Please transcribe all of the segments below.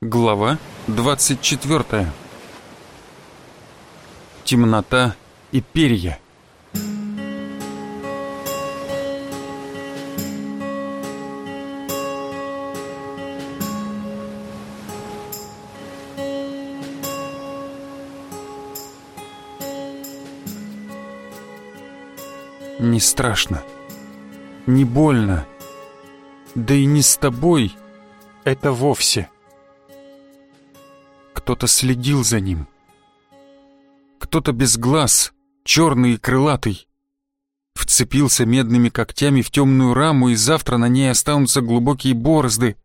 Глава 24. Темнота и перья. Не страшно. Не больно. Да и не с тобой это вовсе. Кто-то следил за ним. Кто-то без глаз, черный и крылатый. Вцепился медными когтями в темную раму, и завтра на ней останутся глубокие борозды,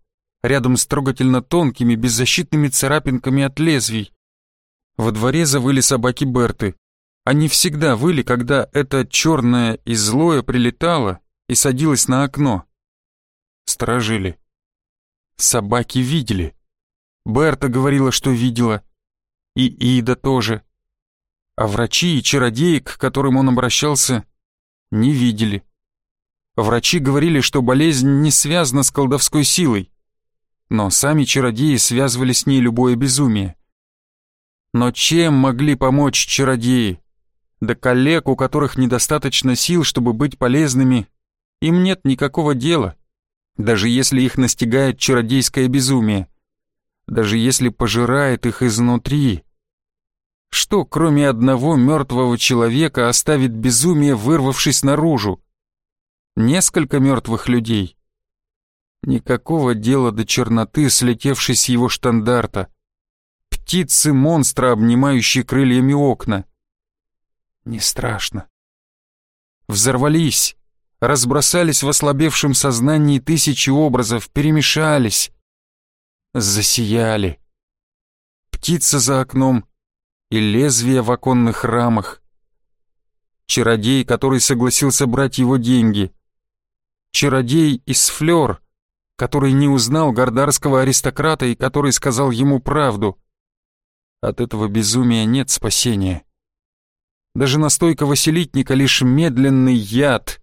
рядом с трогательно тонкими, беззащитными царапинками от лезвий. Во дворе завыли собаки Берты. Они всегда выли, когда это черное и злое прилетало и садилось на окно. Сторожили. Собаки видели. Берта говорила, что видела. И Ида тоже. А врачи и чародеи, к которым он обращался, не видели. Врачи говорили, что болезнь не связана с колдовской силой. Но сами чародеи связывали с ней любое безумие. Но чем могли помочь чародеи? Да коллег, у которых недостаточно сил, чтобы быть полезными, им нет никакого дела, даже если их настигает чародейское безумие даже если пожирает их изнутри. Что, кроме одного мертвого человека, оставит безумие, вырвавшись наружу? Несколько мертвых людей? Никакого дела до черноты, слетевшей с его штандарта. Птицы-монстра, обнимающие крыльями окна. Не страшно. Взорвались, разбросались в ослабевшем сознании тысячи образов, перемешались засияли. Птица за окном и лезвие в оконных рамах. Чародей, который согласился брать его деньги. Чародей из Флёр, который не узнал гордарского аристократа и который сказал ему правду. От этого безумия нет спасения. Даже настойка Василитника лишь медленный яд —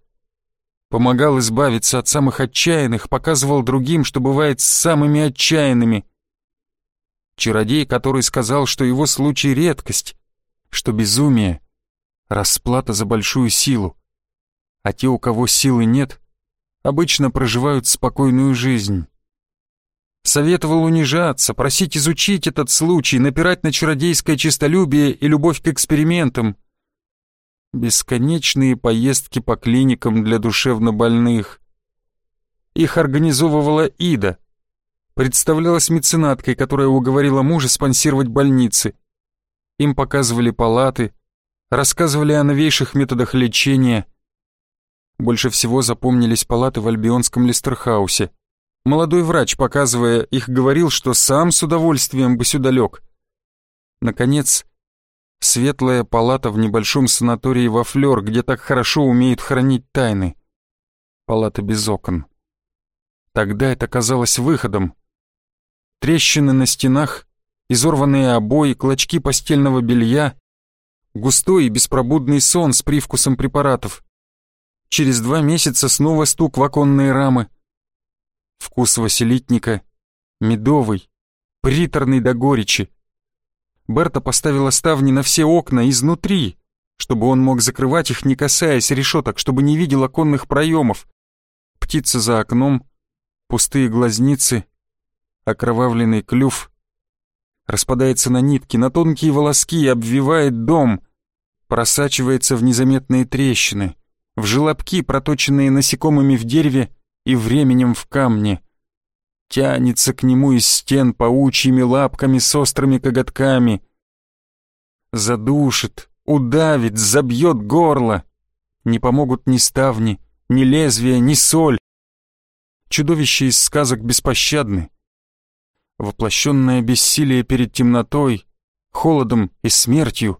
Помогал избавиться от самых отчаянных, показывал другим, что бывает с самыми отчаянными. Чародей, который сказал, что его случай редкость, что безумие — расплата за большую силу, а те, у кого силы нет, обычно проживают спокойную жизнь. Советовал унижаться, просить изучить этот случай, напирать на чародейское честолюбие и любовь к экспериментам — Бесконечные поездки по клиникам для душевнобольных. Их организовывала Ида. Представлялась меценаткой, которая уговорила мужа спонсировать больницы. Им показывали палаты, рассказывали о новейших методах лечения. Больше всего запомнились палаты в Альбионском Листерхаусе. Молодой врач, показывая их, говорил, что сам с удовольствием бы сюда лег. Наконец, Светлая палата в небольшом санатории во Флёр, где так хорошо умеют хранить тайны. Палата без окон. Тогда это казалось выходом. Трещины на стенах, изорванные обои, клочки постельного белья, густой и беспробудный сон с привкусом препаратов. Через два месяца снова стук в оконные рамы. Вкус василитника, медовый, приторный до горечи. Берта поставила ставни на все окна изнутри, чтобы он мог закрывать их, не касаясь решеток, чтобы не видел оконных проемов. Птица за окном, пустые глазницы, окровавленный клюв. Распадается на нитки, на тонкие волоски, обвивает дом, просачивается в незаметные трещины, в желобки, проточенные насекомыми в дереве и временем в камне — тянется к нему из стен паучьими лапками с острыми коготками. Задушит, удавит, забьет горло. Не помогут ни ставни, ни лезвия, ни соль. Чудовища из сказок беспощадны. Воплощенное бессилие перед темнотой, холодом и смертью,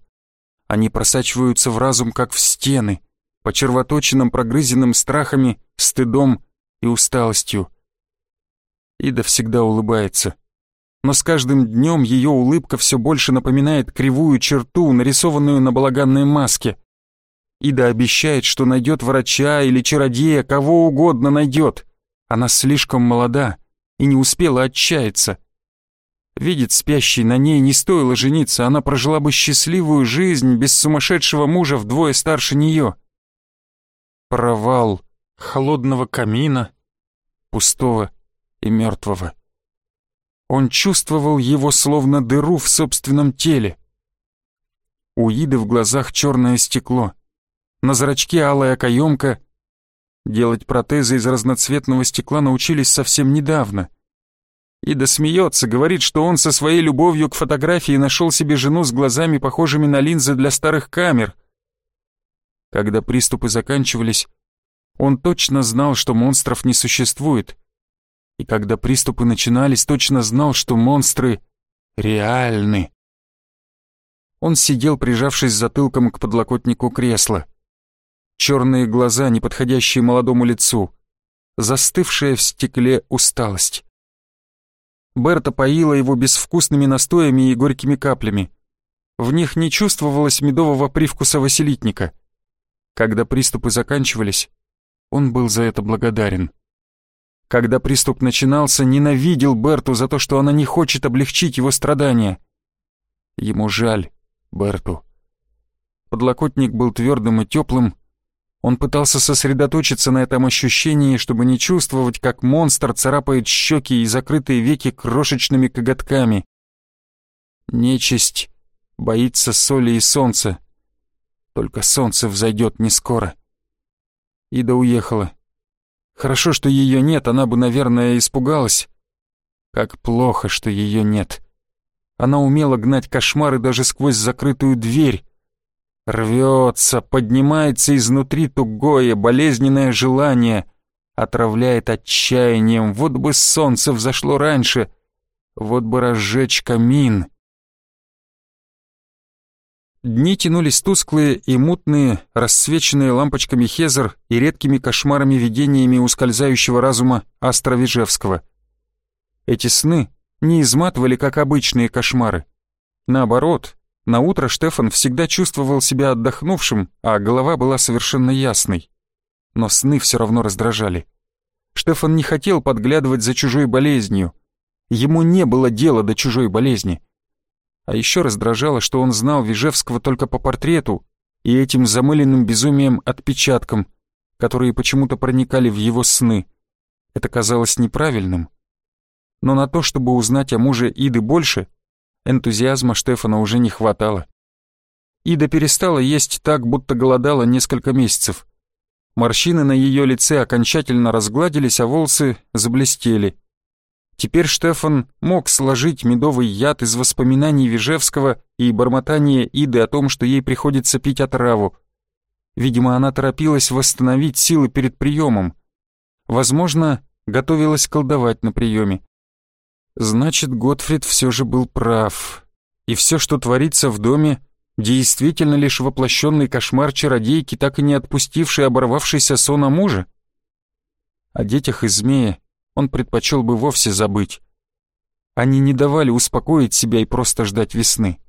они просачиваются в разум, как в стены, по червоточинам, прогрызенным страхами, стыдом и усталостью. Ида всегда улыбается. Но с каждым днем ее улыбка все больше напоминает кривую черту, нарисованную на балаганной маске. Ида обещает, что найдет врача или чародея, кого угодно найдет. Она слишком молода и не успела отчаяться. Видит спящий, на ней не стоило жениться, она прожила бы счастливую жизнь без сумасшедшего мужа вдвое старше нее. Провал холодного камина, пустого и мертвого. Он чувствовал его словно дыру в собственном теле. У Иды в глазах черное стекло, на зрачке алая каемка. Делать протезы из разноцветного стекла научились совсем недавно. Ида смеется, говорит, что он со своей любовью к фотографии нашел себе жену с глазами, похожими на линзы для старых камер. Когда приступы заканчивались, он точно знал, что монстров не существует. И когда приступы начинались, точно знал, что монстры реальны. Он сидел, прижавшись затылком к подлокотнику кресла. Черные глаза, не подходящие молодому лицу. Застывшая в стекле усталость. Берта поила его безвкусными настоями и горькими каплями. В них не чувствовалось медового привкуса василитника. Когда приступы заканчивались, он был за это благодарен. Когда приступ начинался, ненавидел Берту за то, что она не хочет облегчить его страдания. Ему жаль Берту. Подлокотник был твердым и теплым. Он пытался сосредоточиться на этом ощущении, чтобы не чувствовать, как монстр царапает щеки и закрытые веки крошечными коготками. Нечисть боится соли и солнца. Только солнце взойдет не скоро. Ида уехала. Хорошо, что ее нет, она бы, наверное, испугалась. Как плохо, что ее нет. Она умела гнать кошмары даже сквозь закрытую дверь. Рвется, поднимается изнутри тугое, болезненное желание, отравляет отчаянием. Вот бы солнце взошло раньше, вот бы разжечь камин. Дни тянулись тусклые и мутные, рассвеченные лампочками Хезер и редкими кошмарами-видениями ускользающего разума Астровижевского. Эти сны не изматывали, как обычные кошмары. Наоборот, на утро Штефан всегда чувствовал себя отдохнувшим, а голова была совершенно ясной. Но сны все равно раздражали. Штефан не хотел подглядывать за чужой болезнью. Ему не было дела до чужой болезни. А еще раздражало, что он знал Вижевского только по портрету и этим замыленным безумием отпечаткам, которые почему-то проникали в его сны. Это казалось неправильным. Но на то, чтобы узнать о муже Иды больше, энтузиазма Штефана уже не хватало. Ида перестала есть так, будто голодала несколько месяцев. Морщины на ее лице окончательно разгладились, а волосы заблестели. Теперь Штефан мог сложить медовый яд из воспоминаний Вижевского и бормотания Иды о том, что ей приходится пить отраву. Видимо, она торопилась восстановить силы перед приемом. Возможно, готовилась колдовать на приеме. Значит, Готфрид все же был прав. И все, что творится в доме, действительно лишь воплощенный кошмар чародейки, так и не отпустивший оборвавшийся сон о муже? О детях и змея он предпочел бы вовсе забыть. Они не давали успокоить себя и просто ждать весны.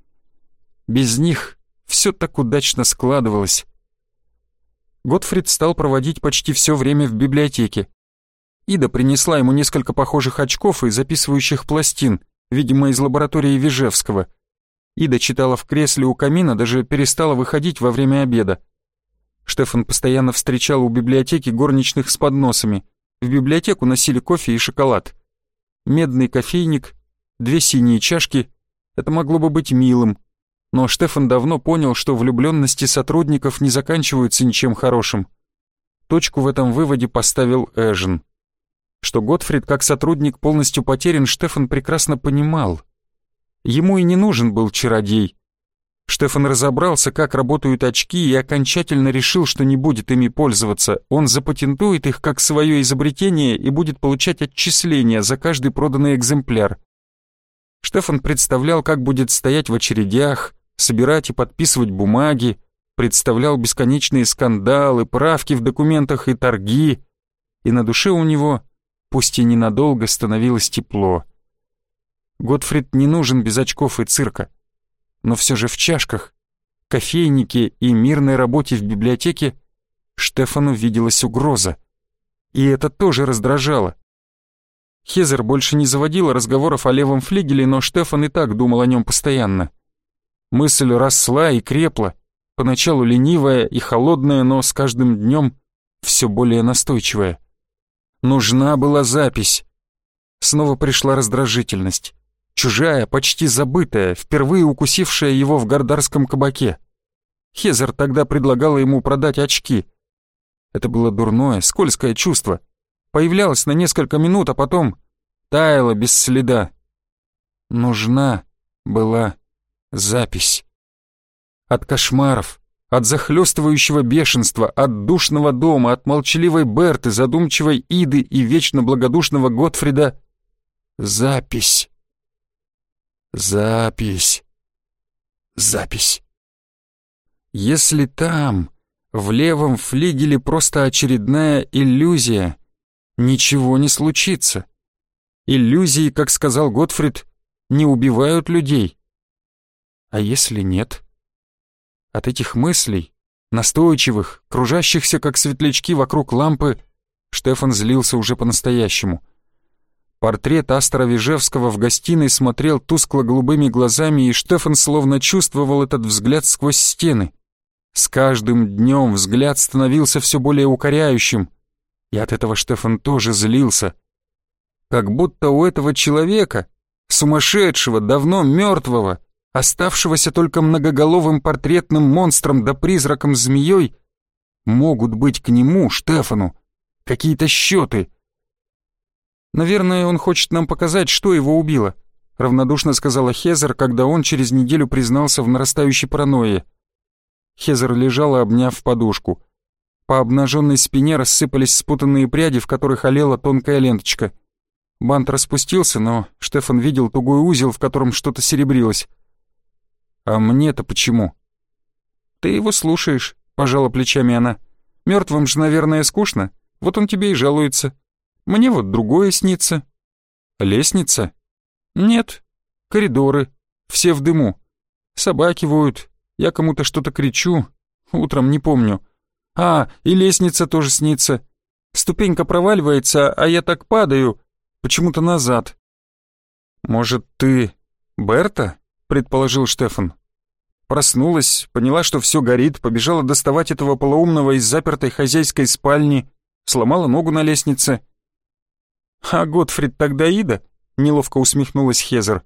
Без них все так удачно складывалось. Готфрид стал проводить почти все время в библиотеке. Ида принесла ему несколько похожих очков и записывающих пластин, видимо, из лаборатории Вижевского. Ида читала в кресле у камина, даже перестала выходить во время обеда. Штефан постоянно встречал у библиотеки горничных с подносами. В библиотеку носили кофе и шоколад. Медный кофейник, две синие чашки. Это могло бы быть милым. Но Штефан давно понял, что влюбленности сотрудников не заканчиваются ничем хорошим. Точку в этом выводе поставил Эжен. Что Готфрид как сотрудник полностью потерян, Штефан прекрасно понимал. Ему и не нужен был чародей. Штефан разобрался, как работают очки, и окончательно решил, что не будет ими пользоваться. Он запатентует их как свое изобретение и будет получать отчисления за каждый проданный экземпляр. Штефан представлял, как будет стоять в очередях, собирать и подписывать бумаги, представлял бесконечные скандалы, правки в документах и торги, и на душе у него, пусть и ненадолго, становилось тепло. Готфрид не нужен без очков и цирка но все же в чашках, кофейнике и мирной работе в библиотеке Штефану виделась угроза. И это тоже раздражало. Хезер больше не заводила разговоров о левом флигеле, но Штефан и так думал о нем постоянно. Мысль росла и крепла, поначалу ленивая и холодная, но с каждым днем все более настойчивая. Нужна была запись. Снова пришла раздражительность. Чужая, почти забытая, впервые укусившая его в гардарском кабаке. Хезер тогда предлагала ему продать очки. Это было дурное, скользкое чувство. Появлялось на несколько минут, а потом таяло без следа. Нужна была запись. От кошмаров, от захлестывающего бешенства, от душного дома, от молчаливой Берты, задумчивой Иды и вечно благодушного Готфрида запись. Запись. Запись. Если там, в левом флигеле, просто очередная иллюзия, ничего не случится. Иллюзии, как сказал Готфрид, не убивают людей. А если нет? От этих мыслей, настойчивых, кружащихся как светлячки вокруг лампы, Штефан злился уже по-настоящему. Портрет Астра Вижевского в гостиной смотрел тускло-голубыми глазами, и Штефан словно чувствовал этот взгляд сквозь стены. С каждым днем взгляд становился все более укоряющим, и от этого Штефан тоже злился. Как будто у этого человека, сумасшедшего, давно мертвого, оставшегося только многоголовым портретным монстром да призраком-змеей, могут быть к нему, Штефану, какие-то счеты. «Наверное, он хочет нам показать, что его убило», равнодушно сказала Хезер, когда он через неделю признался в нарастающей паранойе. Хезер лежала, обняв подушку. По обнаженной спине рассыпались спутанные пряди, в которых олела тонкая ленточка. Бант распустился, но Штефан видел тугой узел, в котором что-то серебрилось. «А мне-то почему?» «Ты его слушаешь», — пожала плечами она. «Мертвым же, наверное, скучно. Вот он тебе и жалуется. Мне вот другое снится». «Лестница?» «Нет. Коридоры. Все в дыму. Собаки воют. Я кому-то что-то кричу. Утром не помню. А, и лестница тоже снится. Ступенька проваливается, а я так падаю. Почему-то назад». «Может, ты Берта?» предположил Штефан. Проснулась, поняла, что все горит, побежала доставать этого полоумного из запертой хозяйской спальни, сломала ногу на лестнице. «А Готфрид тогда Ида?» — неловко усмехнулась Хезер.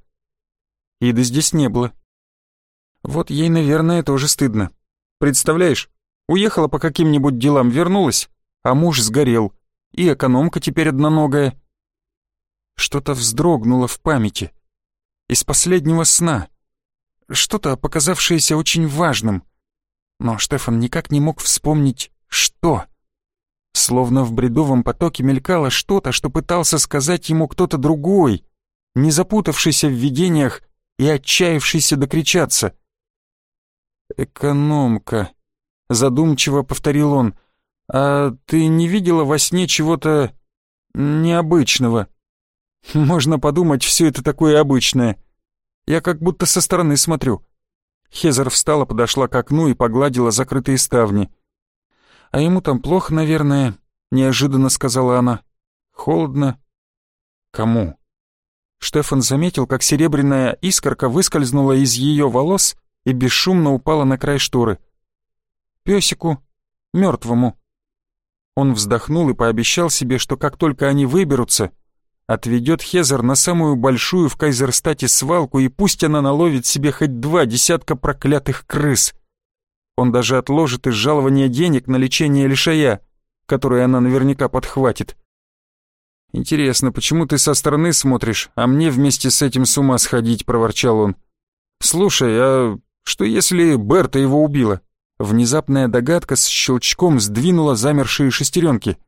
Иды здесь не было. Вот ей, наверное, тоже стыдно. Представляешь, уехала по каким-нибудь делам, вернулась, а муж сгорел, и экономка теперь одноногая. Что-то вздрогнуло в памяти. Из последнего сна что-то, показавшееся очень важным. Но Штефан никак не мог вспомнить, что. Словно в бредовом потоке мелькало что-то, что пытался сказать ему кто-то другой, не запутавшийся в видениях и отчаявшийся докричаться. «Экономка», — задумчиво повторил он, — «а ты не видела во сне чего-то необычного?» «Можно подумать, все это такое обычное. Я как будто со стороны смотрю». Хезер встала, подошла к окну и погладила закрытые ставни. «А ему там плохо, наверное», — неожиданно сказала она. «Холодно». «Кому?» Штефан заметил, как серебряная искорка выскользнула из ее волос и бесшумно упала на край шторы. «Песику, мертвому». Он вздохнул и пообещал себе, что как только они выберутся, отведет Хезер на самую большую в Кайзерстате свалку и пусть она наловит себе хоть два десятка проклятых крыс. Он даже отложит из жалования денег на лечение лишая, которые она наверняка подхватит. «Интересно, почему ты со стороны смотришь, а мне вместе с этим с ума сходить?» — проворчал он. «Слушай, а что если Берта его убила?» Внезапная догадка с щелчком сдвинула замершие шестеренки.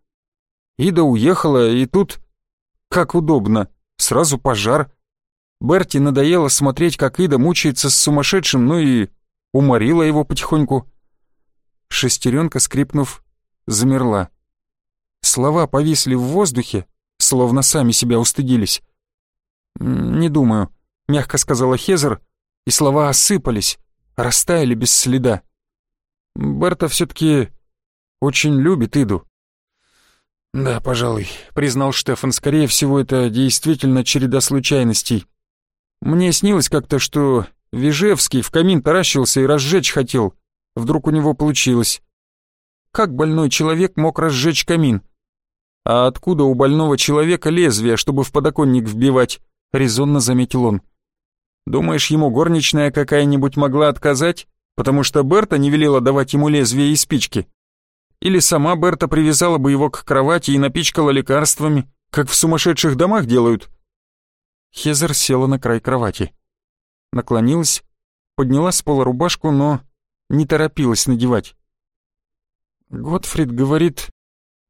Ида уехала, и тут как удобно. Сразу пожар. Берти надоело смотреть, как Ида мучается с сумасшедшим, ну и уморила его потихоньку. Шестеренка, скрипнув, замерла. Слова повисли в воздухе, словно сами себя устыдились. «Не думаю», — мягко сказала Хезер, и слова осыпались, растаяли без следа. Берта все-таки очень любит Иду. «Да, пожалуй», — признал Штефан. «Скорее всего, это действительно череда случайностей. Мне снилось как-то, что Вижевский в камин таращился и разжечь хотел. Вдруг у него получилось. Как больной человек мог разжечь камин? А откуда у больного человека лезвие, чтобы в подоконник вбивать?» — резонно заметил он. «Думаешь, ему горничная какая-нибудь могла отказать, потому что Берта не велела давать ему лезвие и спички?» Или сама Берта привязала бы его к кровати и напичкала лекарствами, как в сумасшедших домах делают. Хезер села на край кровати. Наклонилась, подняла с пола рубашку, но не торопилась надевать. Готфрид говорит,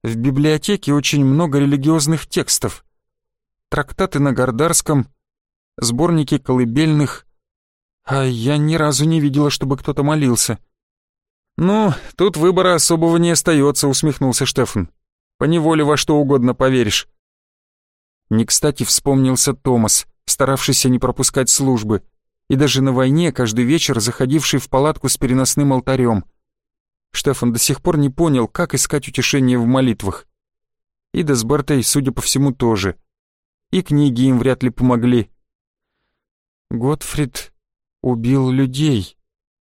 в библиотеке очень много религиозных текстов. Трактаты на Гордарском, сборники колыбельных, а я ни разу не видела, чтобы кто-то молился. «Ну, тут выбора особого не остается», — усмехнулся Штефан. «Поневоле во что угодно поверишь». Не кстати вспомнился Томас, старавшийся не пропускать службы, и даже на войне каждый вечер заходивший в палатку с переносным алтарем. Штефан до сих пор не понял, как искать утешение в молитвах. Ида с Бертой, судя по всему, тоже. И книги им вряд ли помогли. Готфрид убил людей.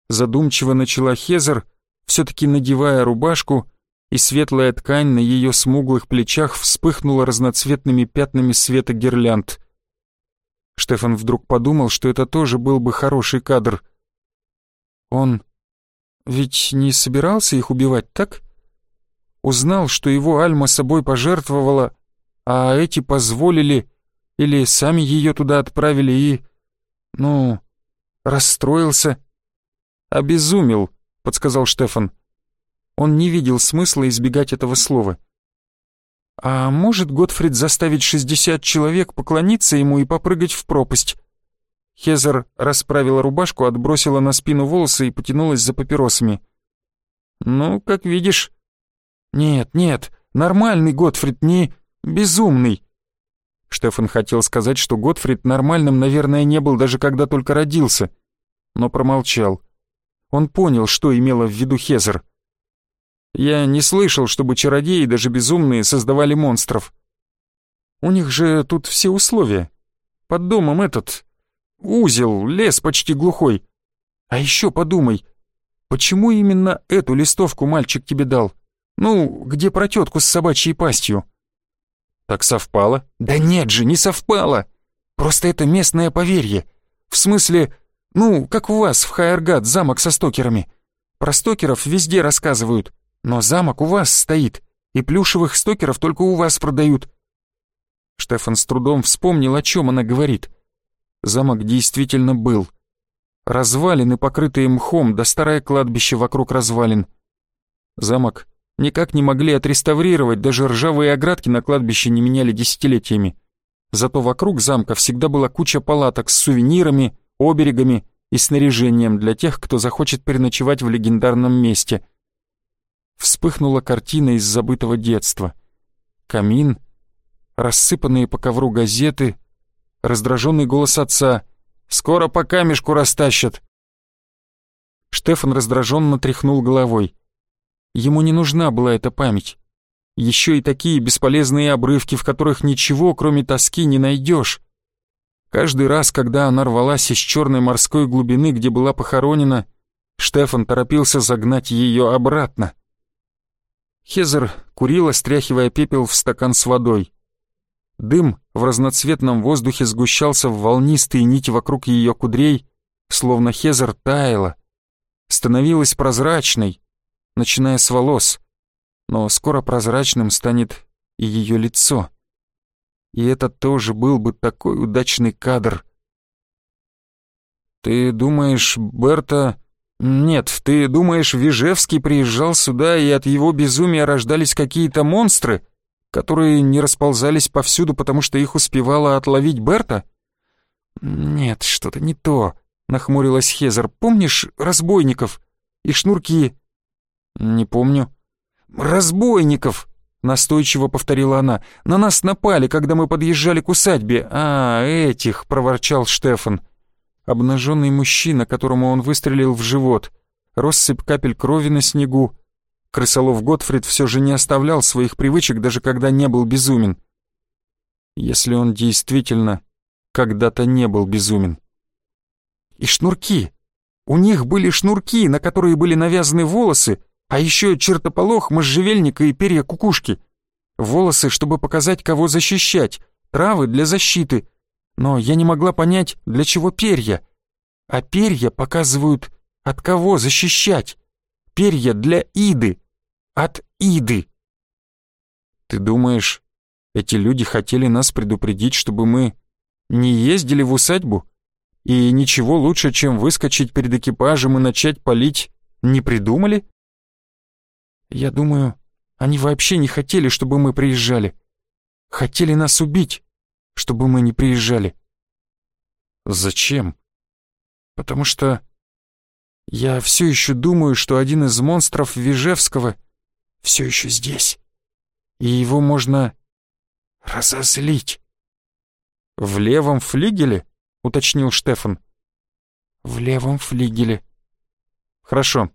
Задумчиво начала Хезер, все-таки надевая рубашку, и светлая ткань на ее смуглых плечах вспыхнула разноцветными пятнами света гирлянд. Штефан вдруг подумал, что это тоже был бы хороший кадр. Он ведь не собирался их убивать, так? Узнал, что его Альма собой пожертвовала, а эти позволили или сами ее туда отправили и... ну... расстроился. Обезумел, — подсказал Штефан. Он не видел смысла избегать этого слова. «А может Готфрид заставить шестьдесят человек поклониться ему и попрыгать в пропасть?» Хезер расправила рубашку, отбросила на спину волосы и потянулась за папиросами. «Ну, как видишь...» «Нет, нет, нормальный Готфрид, не безумный». Штефан хотел сказать, что Готфрид нормальным, наверное, не был даже когда только родился, но промолчал. Он понял, что имела в виду Хезер. «Я не слышал, чтобы чародеи, даже безумные, создавали монстров. У них же тут все условия. Под домом этот... Узел, лес почти глухой. А еще подумай, почему именно эту листовку мальчик тебе дал? Ну, где про тетку с собачьей пастью?» «Так совпало?» «Да нет же, не совпало! Просто это местное поверье. В смысле, ну, как у вас в Хайергат замок со стокерами. Про стокеров везде рассказывают, но замок у вас стоит, и плюшевых стокеров только у вас продают». Штефан с трудом вспомнил, о чем она говорит. Замок действительно был. Развалины, покрытые мхом, да старое кладбище вокруг развалин. Замок никак не могли отреставрировать, даже ржавые оградки на кладбище не меняли десятилетиями. Зато вокруг замка всегда была куча палаток с сувенирами, оберегами и снаряжением для тех, кто захочет переночевать в легендарном месте. Вспыхнула картина из забытого детства. Камин, рассыпанные по ковру газеты, раздраженный голос отца «Скоро по камешку растащат!» Штефан раздраженно тряхнул головой. Ему не нужна была эта память. Еще и такие бесполезные обрывки, в которых ничего, кроме тоски, не найдешь. Каждый раз, когда она рвалась из черной морской глубины, где была похоронена, Штефан торопился загнать ее обратно. Хезер курила, стряхивая пепел в стакан с водой. Дым в разноцветном воздухе сгущался в волнистые нити вокруг ее кудрей, словно Хезер таяла, становилась прозрачной, начиная с волос, но скоро прозрачным станет и ее лицо. И это тоже был бы такой удачный кадр. «Ты думаешь, Берта...» «Нет, ты думаешь, Вижевский приезжал сюда, и от его безумия рождались какие-то монстры, которые не расползались повсюду, потому что их успевала отловить Берта?» «Нет, что-то не то», — нахмурилась Хезер. «Помнишь разбойников и шнурки?» «Не помню». «Разбойников!» Настойчиво повторила она. «На нас напали, когда мы подъезжали к усадьбе. А, этих!» — проворчал Штефан. Обнаженный мужчина, которому он выстрелил в живот. Россыпь капель крови на снегу. Крысолов Готфрид все же не оставлял своих привычек, даже когда не был безумен. Если он действительно когда-то не был безумен. И шнурки. У них были шнурки, на которые были навязаны волосы, а еще чертополох, можжевельника и перья кукушки. Волосы, чтобы показать, кого защищать, травы для защиты. Но я не могла понять, для чего перья. А перья показывают, от кого защищать. Перья для Иды. От Иды. Ты думаешь, эти люди хотели нас предупредить, чтобы мы не ездили в усадьбу? И ничего лучше, чем выскочить перед экипажем и начать палить, не придумали? Я думаю, они вообще не хотели, чтобы мы приезжали. Хотели нас убить, чтобы мы не приезжали. Зачем? Потому что я все еще думаю, что один из монстров Вижевского все еще здесь. И его можно разозлить. «В левом флигеле?» — уточнил Штефан. «В левом флигеле». «Хорошо,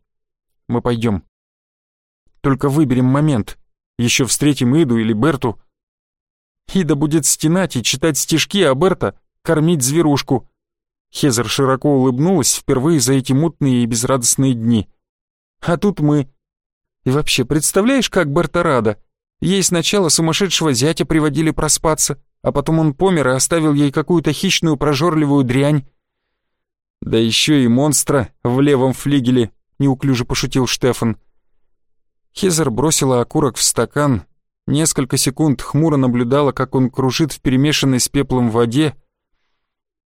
мы пойдем. Только выберем момент. Еще встретим Иду или Берту. Ида будет стенать и читать стишки, а Берта — кормить зверушку». Хезер широко улыбнулась впервые за эти мутные и безрадостные дни. «А тут мы. И вообще, представляешь, как Берта рада? Ей сначала сумасшедшего зятя приводили проспаться, а потом он помер и оставил ей какую-то хищную прожорливую дрянь. Да еще и монстра в левом флигеле, неуклюже пошутил Штефан. Хезер бросила окурок в стакан, несколько секунд хмуро наблюдала, как он кружит в перемешанной с пеплом воде,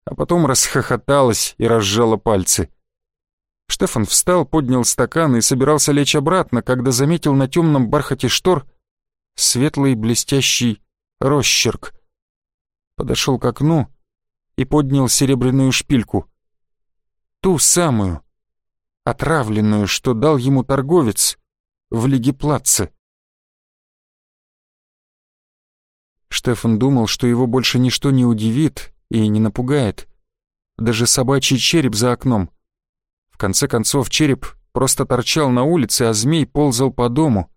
а потом расхохоталась и разжала пальцы. Штефан встал, поднял стакан и собирался лечь обратно, когда заметил на темном бархате штор светлый блестящий росчерк. Подошел к окну и поднял серебряную шпильку. Ту самую, отравленную, что дал ему торговец — в Лиге Платца. Штефан думал, что его больше ничто не удивит и не напугает. Даже собачий череп за окном. В конце концов, череп просто торчал на улице, а змей ползал по дому.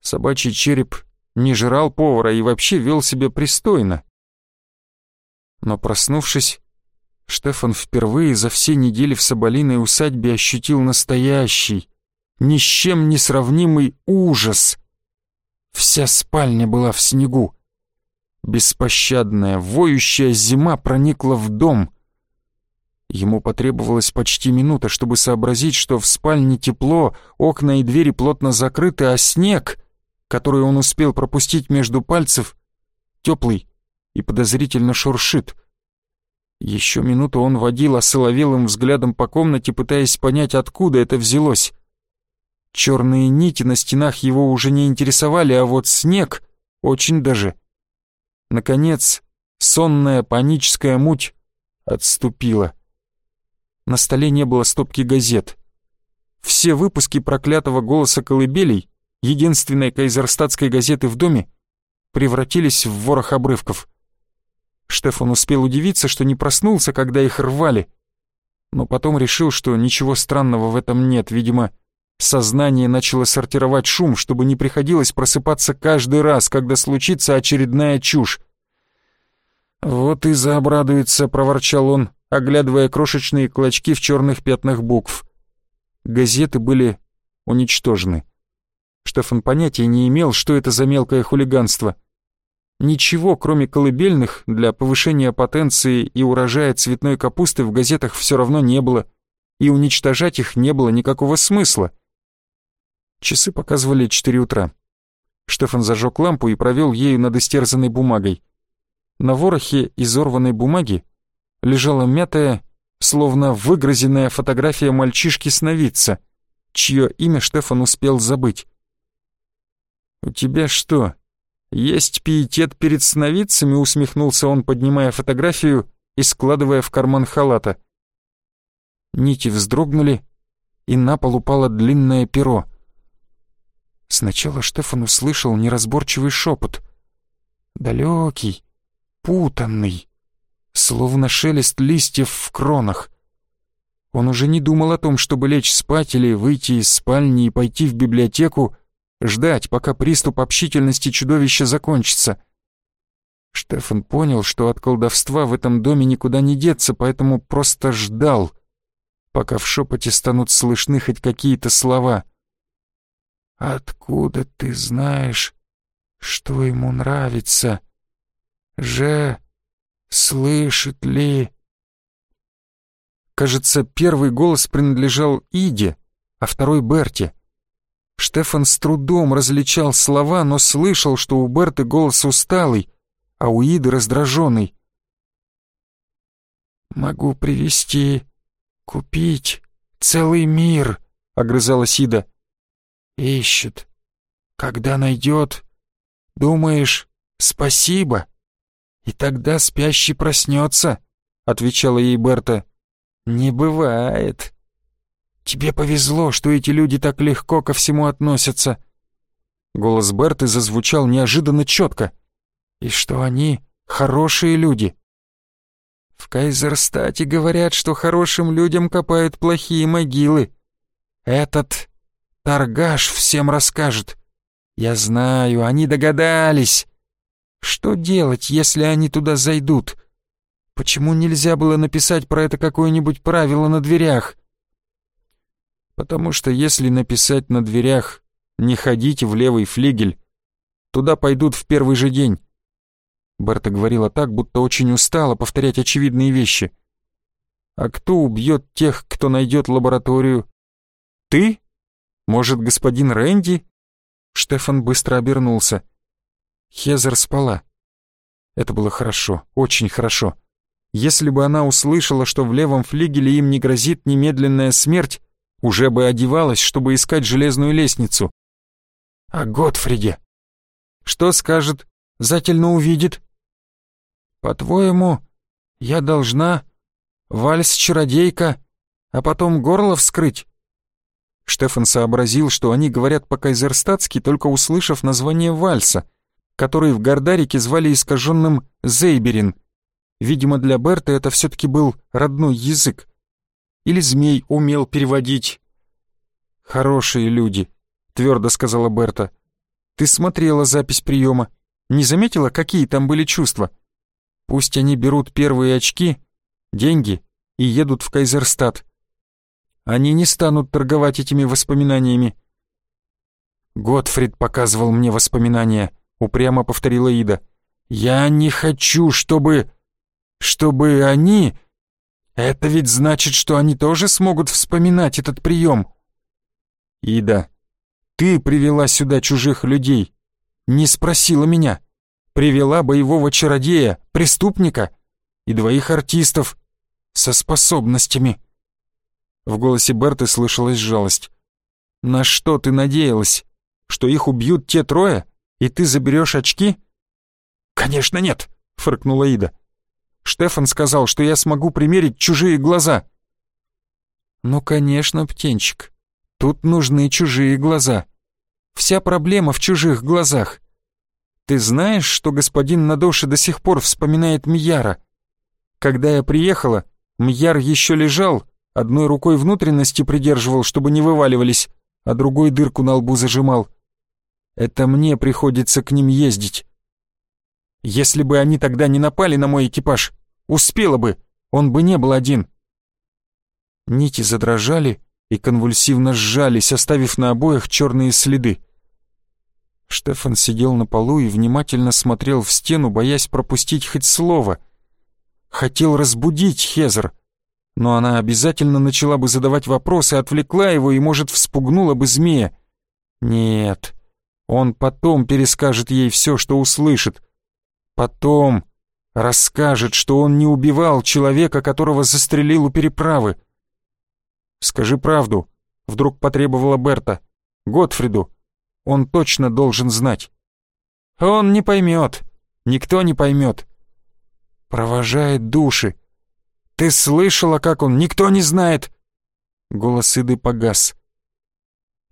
Собачий череп не жрал повара и вообще вел себя пристойно. Но проснувшись, Штефан впервые за все недели в Соболиной усадьбе ощутил настоящий, ни с чем не сравнимый ужас. Вся спальня была в снегу. Беспощадная, воющая зима проникла в дом. Ему потребовалось почти минута, чтобы сообразить, что в спальне тепло, окна и двери плотно закрыты, а снег, который он успел пропустить между пальцев, теплый и подозрительно шуршит. Еще минуту он водил осоловелым взглядом по комнате, пытаясь понять, откуда это взялось. Черные нити на стенах его уже не интересовали, а вот снег очень даже. Наконец, сонная паническая муть отступила. На столе не было стопки газет. Все выпуски проклятого голоса колыбелей, единственной кайзерстатской газеты в доме, превратились в ворох обрывков. Штефан успел удивиться, что не проснулся, когда их рвали, но потом решил, что ничего странного в этом нет, видимо, Сознание начало сортировать шум, чтобы не приходилось просыпаться каждый раз, когда случится очередная чушь. «Вот и заобрадуется», — проворчал он, оглядывая крошечные клочки в черных пятнах букв. Газеты были уничтожены. Штефан понятия не имел, что это за мелкое хулиганство. Ничего, кроме колыбельных, для повышения потенции и урожая цветной капусты в газетах все равно не было, и уничтожать их не было никакого смысла. Часы показывали четыре утра. Штефан зажег лампу и провел ею над истерзанной бумагой. На ворохе изорванной бумаги лежала мятая, словно выгрызенная фотография мальчишки-сновидца, чье имя Штефан успел забыть. «У тебя что, есть пиетет перед сновидцами?» усмехнулся он, поднимая фотографию и складывая в карман халата. Нити вздрогнули, и на пол упало длинное перо — Сначала Штефан услышал неразборчивый шепот. Далекий, путанный, словно шелест листьев в кронах. Он уже не думал о том, чтобы лечь спать или выйти из спальни и пойти в библиотеку, ждать, пока приступ общительности чудовища закончится. Штефан понял, что от колдовства в этом доме никуда не деться, поэтому просто ждал, пока в шепоте станут слышны хоть какие-то слова. «Откуда ты знаешь, что ему нравится? Же слышит ли?» Кажется, первый голос принадлежал Иде, а второй — Берте. Штефан с трудом различал слова, но слышал, что у Берты голос усталый, а у Иды раздраженный. «Могу привести, купить целый мир», — огрызалась Ида. «Ищет. Когда найдет, думаешь, спасибо, и тогда спящий проснется», — отвечала ей Берта. «Не бывает. Тебе повезло, что эти люди так легко ко всему относятся». Голос Берты зазвучал неожиданно четко. «И что они хорошие люди». «В Кайзерстате говорят, что хорошим людям копают плохие могилы. Этот торгаш всем расскажет. Я знаю, они догадались. Что делать, если они туда зайдут?» Почему нельзя было написать про это какое-нибудь правило на дверях? Потому что если написать на дверях «Не ходите в левый флигель», туда пойдут в первый же день. Берта говорила так, будто очень устала повторять очевидные вещи. А кто убьет тех, кто найдет лабораторию? Ты? Может, господин Рэнди? Штефан быстро обернулся. Хезер спала. Это было хорошо, очень хорошо. Если бы она услышала, что в левом флигеле им не грозит немедленная смерть, уже бы одевалась, чтобы искать железную лестницу. А Готфриде? Что скажет? Зательно увидит? По-твоему, я должна вальс-чародейка, а потом горло вскрыть? Штефан сообразил, что они говорят по-кайзерстатски, только услышав название вальса, который в Гордарике звали искаженным «Зейберин», Видимо, для Берта это все-таки был родной язык. Или змей умел переводить. «Хорошие люди», — твердо сказала Берта. «Ты смотрела запись приема. Не заметила, какие там были чувства? Пусть они берут первые очки, деньги и едут в Кайзерстад. Они не станут торговать этими воспоминаниями». «Готфрид показывал мне воспоминания», — упрямо повторила Ида. «Я не хочу, чтобы...» Чтобы они... Это ведь значит, что они тоже смогут вспоминать этот прием. Ида, ты привела сюда чужих людей. Не спросила меня. Привела боевого чародея, преступника и двоих артистов со способностями. В голосе Берты слышалась жалость. На что ты надеялась? Что их убьют те трое, и ты заберешь очки? Конечно нет, фыркнула Ида. Штефан сказал, что я смогу примерить чужие глаза». «Ну, конечно, птенчик. Тут нужны чужие глаза. Вся проблема в чужих глазах. Ты знаешь, что господин Надоши до сих пор вспоминает Мьяра? Когда я приехала, Мьяр еще лежал, одной рукой внутренности придерживал, чтобы не вываливались, а другой дырку на лбу зажимал. Это мне приходится к ним ездить. Если бы они тогда не напали на мой экипаж, успела бы, он бы не был один. Нити задрожали и конвульсивно сжались, оставив на обоях черные следы. Штефан сидел на полу и внимательно смотрел в стену, боясь пропустить хоть слово. Хотел разбудить Хезер, но она обязательно начала бы задавать вопросы, отвлекла его и, может, вспугнула бы змея. Нет, он потом перескажет ей все, что услышит, Потом расскажет, что он не убивал человека, которого застрелил у переправы. «Скажи правду», — вдруг потребовала Берта. «Готфриду. Он точно должен знать». «Он не поймет. Никто не поймет». «Провожает души. Ты слышала, как он? Никто не знает!» Голос Иды погас.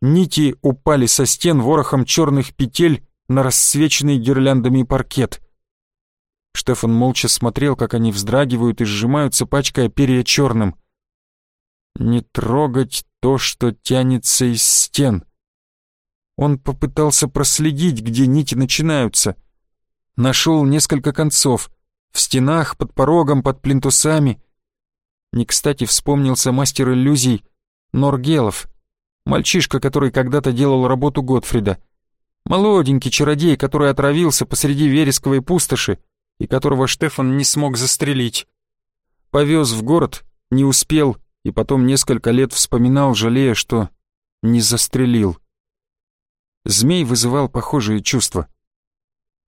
Нити упали со стен ворохом черных петель на рассвеченный гирляндами паркет. Штефан молча смотрел, как они вздрагивают и сжимаются, пачкая перья черным. Не трогать то, что тянется из стен. Он попытался проследить, где нити начинаются. Нашел несколько концов. В стенах, под порогом, под плинтусами. Не кстати вспомнился мастер иллюзий Норгелов. Мальчишка, который когда-то делал работу Готфрида. Молоденький чародей, который отравился посреди вересковой пустоши и которого Штефан не смог застрелить. Повез в город, не успел, и потом несколько лет вспоминал, жалея, что не застрелил. Змей вызывал похожие чувства.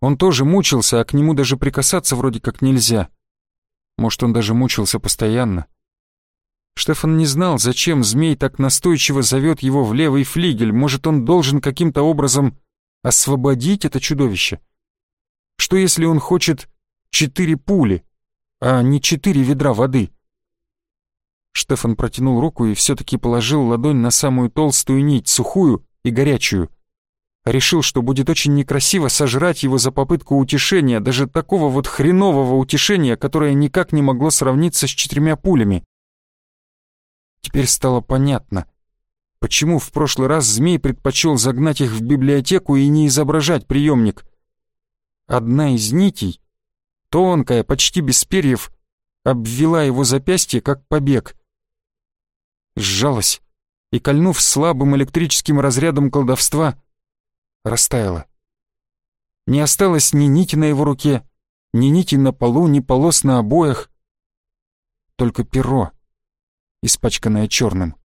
Он тоже мучился, а к нему даже прикасаться вроде как нельзя. Может, он даже мучился постоянно. Штефан не знал, зачем змей так настойчиво зовет его в левый флигель. Может, он должен каким-то образом освободить это чудовище? Что если он хочет четыре пули, а не четыре ведра воды? Штефан протянул руку и все-таки положил ладонь на самую толстую нить, сухую и горячую. Решил, что будет очень некрасиво сожрать его за попытку утешения, даже такого вот хренового утешения, которое никак не могло сравниться с четырьмя пулями. Теперь стало понятно, почему в прошлый раз змей предпочел загнать их в библиотеку и не изображать приемник. Одна из нитей, тонкая, почти без перьев, обвела его запястье, как побег. Сжалась и, кольнув слабым электрическим разрядом колдовства, растаяла. Не осталось ни нити на его руке, ни нити на полу, ни полос на обоях, только перо, испачканное черным.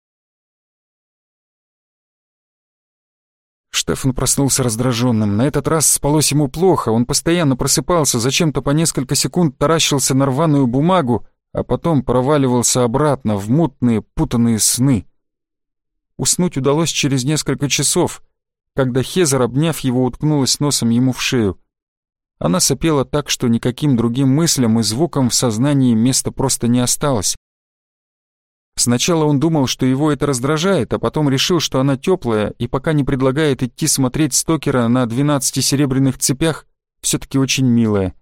Штефан проснулся раздраженным. На этот раз спалось ему плохо, он постоянно просыпался, зачем-то по несколько секунд таращился на рваную бумагу, а потом проваливался обратно в мутные, путанные сны. Уснуть удалось через несколько часов, когда Хезер, обняв его, уткнулась носом ему в шею. Она сопела так, что никаким другим мыслям и звукам в сознании места просто не осталось. Сначала он думал, что его это раздражает, а потом решил, что она теплая, и пока не предлагает идти смотреть Стокера на двенадцати серебряных цепях, все-таки очень милая.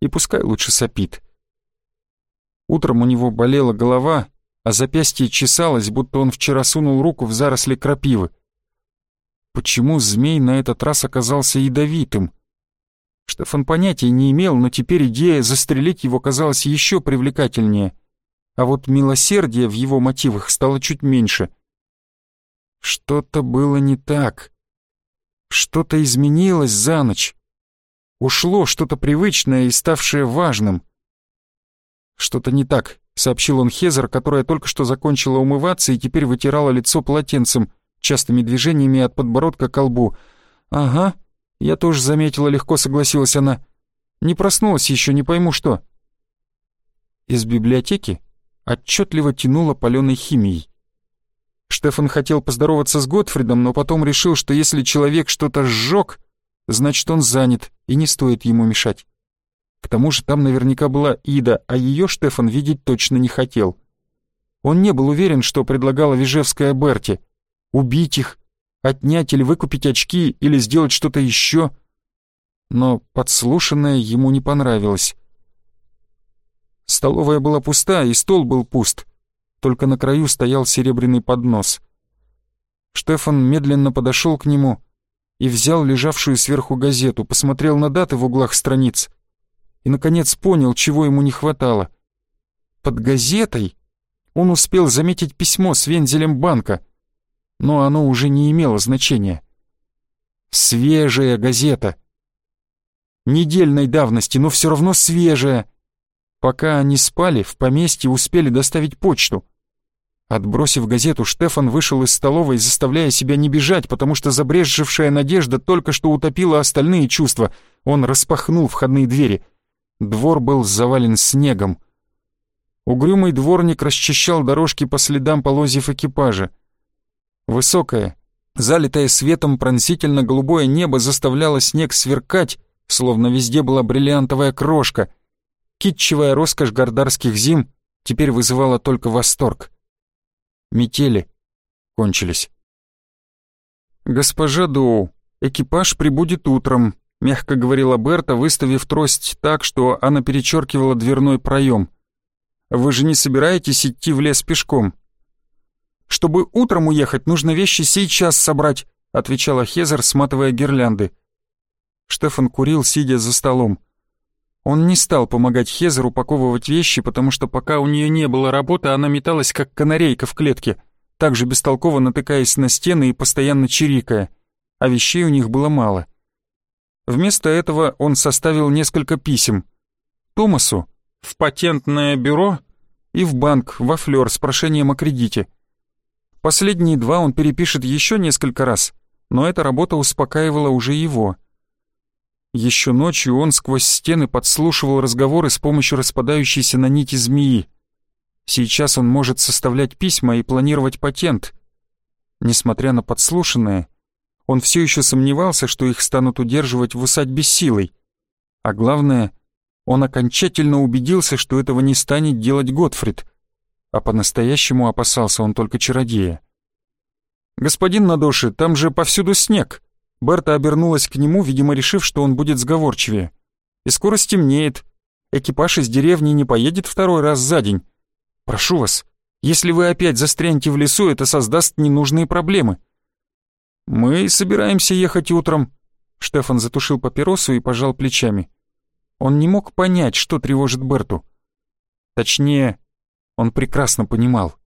И пускай лучше сопит. Утром у него болела голова, а запястье чесалось, будто он вчера сунул руку в заросли крапивы. Почему змей на этот раз оказался ядовитым? Штефан понятия не имел, но теперь идея застрелить его казалась еще привлекательнее — а вот милосердие в его мотивах стало чуть меньше. Что-то было не так. Что-то изменилось за ночь. Ушло что-то привычное и ставшее важным. «Что-то не так», — сообщил он Хезер, которая только что закончила умываться и теперь вытирала лицо полотенцем, частыми движениями от подбородка к лбу. «Ага, я тоже заметила, легко согласилась она. Не проснулась еще, не пойму что». Из библиотеки отчетливо тянуло паленой химией. Штефан хотел поздороваться с Готфридом, но потом решил, что если человек что-то сжег, значит он занят, и не стоит ему мешать. К тому же там наверняка была Ида, а ее Штефан видеть точно не хотел. Он не был уверен, что предлагала Вижевская Берти. Убить их, отнять или выкупить очки, или сделать что-то еще. Но подслушанное ему не понравилось. Столовая была пуста, и стол был пуст. Только на краю стоял серебряный поднос. Штефан медленно подошел к нему и взял лежавшую сверху газету, посмотрел на даты в углах страниц и, наконец, понял, чего ему не хватало. Под газетой он успел заметить письмо с вензелем банка, но оно уже не имело значения. Свежая газета. Недельной давности, но все равно свежая — Пока они спали, в поместье успели доставить почту. Отбросив газету, Штефан вышел из столовой, заставляя себя не бежать, потому что забрежевшая надежда только что утопила остальные чувства. Он распахнул входные двери. Двор был завален снегом. Угрюмый дворник расчищал дорожки по следам полозьев экипажа. Высокое, залитое светом пронзительно-голубое небо заставляло снег сверкать, словно везде была бриллиантовая крошка — Китчевая роскошь гордарских зим теперь вызывала только восторг. Метели кончились. «Госпожа Доу, экипаж прибудет утром», — мягко говорила Берта, выставив трость так, что она перечеркивала дверной проем. «Вы же не собираетесь идти в лес пешком?» Чтобы утром уехать, нужно вещи сейчас собрать», отвечала Хезер, сматывая гирлянды. Штефан курил, сидя за столом. Он не стал помогать Хезер упаковывать вещи, потому что пока у нее не было работы, она металась, как канарейка в клетке, также бестолково натыкаясь на стены и постоянно чирикая, а вещей у них было мало. Вместо этого он составил несколько писем. Томасу, в патентное бюро и в банк, во флёр с прошением о кредите. Последние два он перепишет еще несколько раз, но эта работа успокаивала уже его — еще ночью он сквозь стены подслушивал разговоры с помощью распадающейся на нити змеи. Сейчас он может составлять письма и планировать патент. Несмотря на подслушанное, он все еще сомневался, что их станут удерживать в усадьбе силой. А главное, он окончательно убедился, что этого не станет делать Готфрид, а по-настоящему опасался он только чародея. «Господин Надоши, там же повсюду снег», Берта обернулась к нему, видимо, решив, что он будет сговорчивее. «И скоро стемнеет. Экипаж из деревни не поедет второй раз за день. Прошу вас, если вы опять застрянете в лесу, это создаст ненужные проблемы». «Мы собираемся ехать утром», — Штефан затушил папиросу и пожал плечами. Он не мог понять, что тревожит Берту. Точнее, он прекрасно понимал.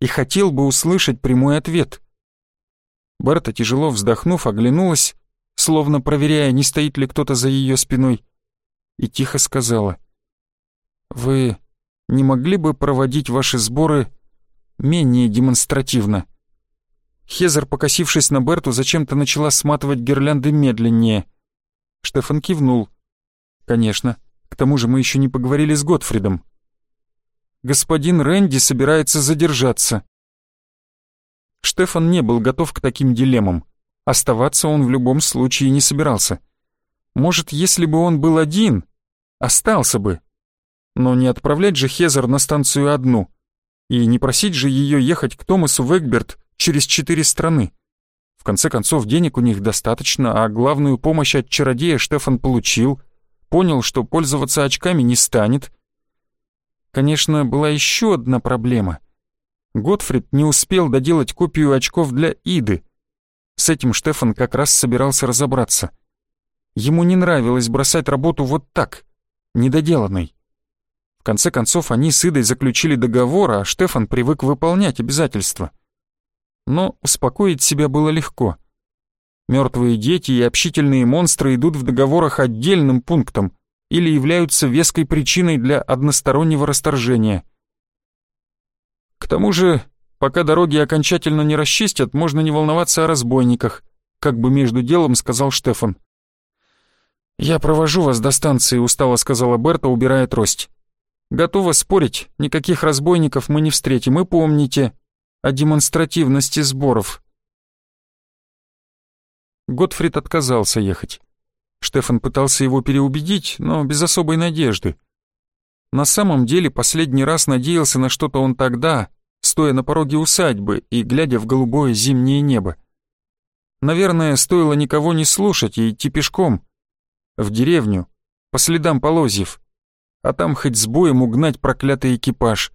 И хотел бы услышать прямой ответ. Берта, тяжело вздохнув, оглянулась, словно проверяя, не стоит ли кто-то за ее спиной, и тихо сказала. «Вы не могли бы проводить ваши сборы менее демонстративно?» Хезер, покосившись на Берту, зачем-то начала сматывать гирлянды медленнее. Штефан кивнул. «Конечно. К тому же мы еще не поговорили с Готфридом». «Господин Рэнди собирается задержаться», Штефан не был готов к таким дилеммам. Оставаться он в любом случае не собирался. Может, если бы он был один, остался бы. Но не отправлять же Хезер на станцию одну. И не просить же ее ехать к Томасу Вегберт через четыре страны. В конце концов, денег у них достаточно, а главную помощь от чародея Штефан получил, понял, что пользоваться очками не станет. Конечно, была еще одна проблема — Готфрид не успел доделать копию очков для Иды. С этим Штефан как раз собирался разобраться. Ему не нравилось бросать работу вот так, недоделанной. В конце концов, они с Идой заключили договор, а Штефан привык выполнять обязательства. Но успокоить себя было легко. Мертвые дети и общительные монстры идут в договорах отдельным пунктом или являются веской причиной для одностороннего расторжения – к тому же, пока дороги окончательно не расчистят, можно не волноваться о разбойниках, как бы между делом сказал Штефан. «Я провожу вас до станции», — устало сказала Берта, убирая трость. «Готова спорить, никаких разбойников мы не встретим, и помните о демонстративности сборов». Готфрид отказался ехать. Штефан пытался его переубедить, но без особой надежды. На самом деле последний раз надеялся на что-то он тогда, стоя на пороге усадьбы и глядя в голубое зимнее небо. Наверное, стоило никого не слушать и идти пешком. В деревню, по следам полозьев. А там хоть с боем угнать проклятый экипаж.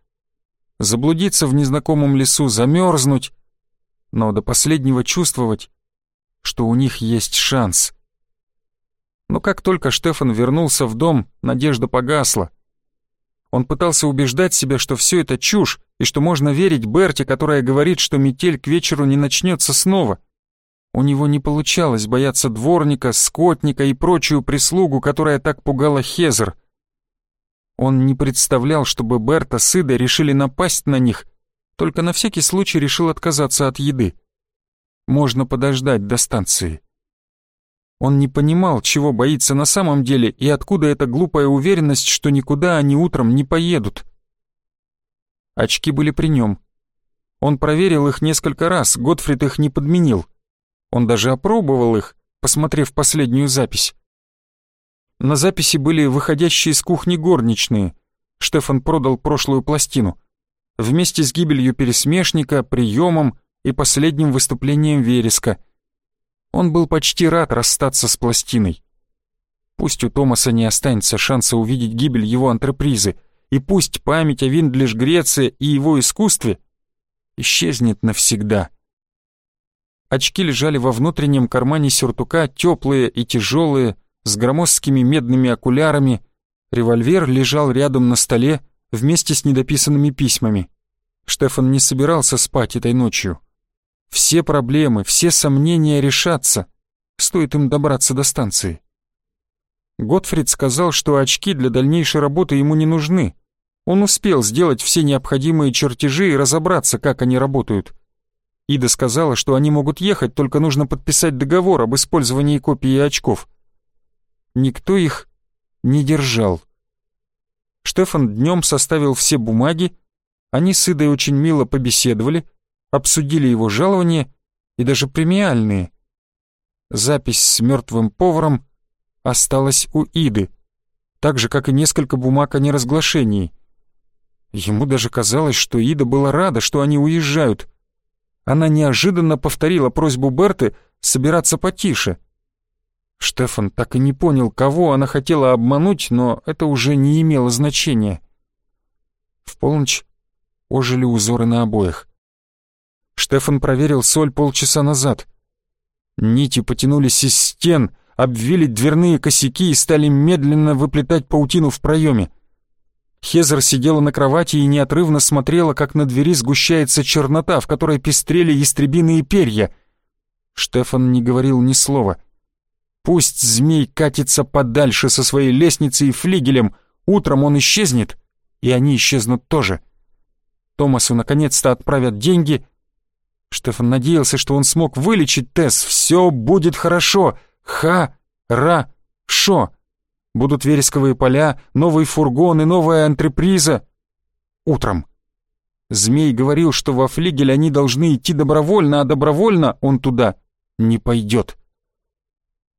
Заблудиться в незнакомом лесу, замерзнуть. Но до последнего чувствовать, что у них есть шанс. Но как только Штефан вернулся в дом, надежда погасла. Он пытался убеждать себя, что все это чушь, и что можно верить Берте, которая говорит, что метель к вечеру не начнется снова. У него не получалось бояться дворника, скотника и прочую прислугу, которая так пугала Хезер. Он не представлял, чтобы Берта с Идой решили напасть на них, только на всякий случай решил отказаться от еды. Можно подождать до станции. Он не понимал, чего боится на самом деле и откуда эта глупая уверенность, что никуда они утром не поедут. Очки были при нем. Он проверил их несколько раз, Готфрид их не подменил. Он даже опробовал их, посмотрев последнюю запись. На записи были выходящие из кухни горничные. Штефан продал прошлую пластину. Вместе с гибелью пересмешника, приемом и последним выступлением Вереска — он был почти рад расстаться с пластиной. Пусть у Томаса не останется шанса увидеть гибель его антрепризы, и пусть память о Виндлиш Греции и его искусстве исчезнет навсегда. Очки лежали во внутреннем кармане сюртука, теплые и тяжелые, с громоздкими медными окулярами. Револьвер лежал рядом на столе вместе с недописанными письмами. Штефан не собирался спать этой ночью. Все проблемы, все сомнения решатся. Стоит им добраться до станции. Готфрид сказал, что очки для дальнейшей работы ему не нужны. Он успел сделать все необходимые чертежи и разобраться, как они работают. Ида сказала, что они могут ехать, только нужно подписать договор об использовании копии очков. Никто их не держал. Штефан днем составил все бумаги, они с Идой очень мило побеседовали, обсудили его жалование и даже премиальные. Запись с мертвым поваром осталась у Иды, так же, как и несколько бумаг о неразглашении. Ему даже казалось, что Ида была рада, что они уезжают. Она неожиданно повторила просьбу Берты собираться потише. Штефан так и не понял, кого она хотела обмануть, но это уже не имело значения. В полночь ожили узоры на обоях. Штефан проверил соль полчаса назад. Нити потянулись из стен, обвили дверные косяки и стали медленно выплетать паутину в проеме. Хезер сидела на кровати и неотрывно смотрела, как на двери сгущается чернота, в которой пестрели ястребиные перья. Штефан не говорил ни слова. Пусть змей катится подальше со своей лестницей и флигелем, утром он исчезнет, и они исчезнут тоже. Томасу наконец-то отправят деньги. Штефан надеялся, что он смог вылечить Тесс. Все будет хорошо. Ха-ра-шо. Будут вересковые поля, новый фургон и новая антреприза. Утром. Змей говорил, что во флигель они должны идти добровольно, а добровольно он туда не пойдет.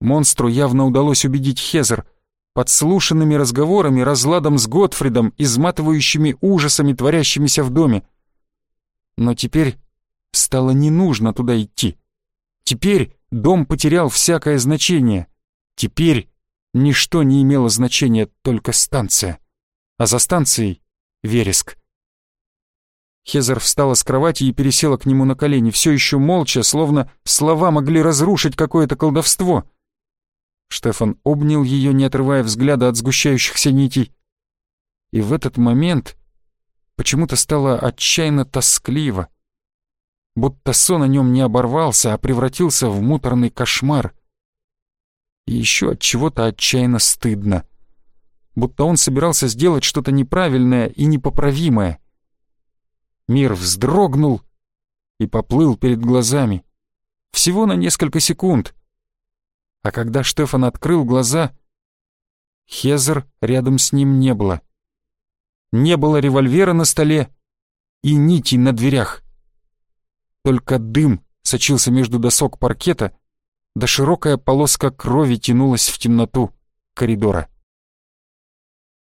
Монстру явно удалось убедить Хезер. Подслушанными разговорами, разладом с Готфридом, изматывающими ужасами, творящимися в доме. Но теперь стало не нужно туда идти. Теперь дом потерял всякое значение. Теперь ничто не имело значения, только станция. А за станцией — вереск. Хезер встала с кровати и пересела к нему на колени, все еще молча, словно слова могли разрушить какое-то колдовство. Штефан обнял ее, не отрывая взгляда от сгущающихся нитей. И в этот момент почему-то стало отчаянно тоскливо. Будто сон о нем не оборвался, а превратился в муторный кошмар. И еще от чего-то отчаянно стыдно. Будто он собирался сделать что-то неправильное и непоправимое. Мир вздрогнул и поплыл перед глазами. Всего на несколько секунд. А когда Штефан открыл глаза, Хезер рядом с ним не было. Не было револьвера на столе и нити на дверях. Только дым сочился между досок паркета, да широкая полоска крови тянулась в темноту коридора.